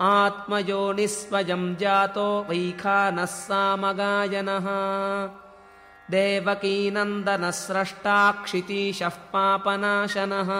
आत्मयोनिस्वयं जातो वैखानः सामगायनः। देवकीनन्दनः स्रष्टा क्षितीशः पापनाशनः।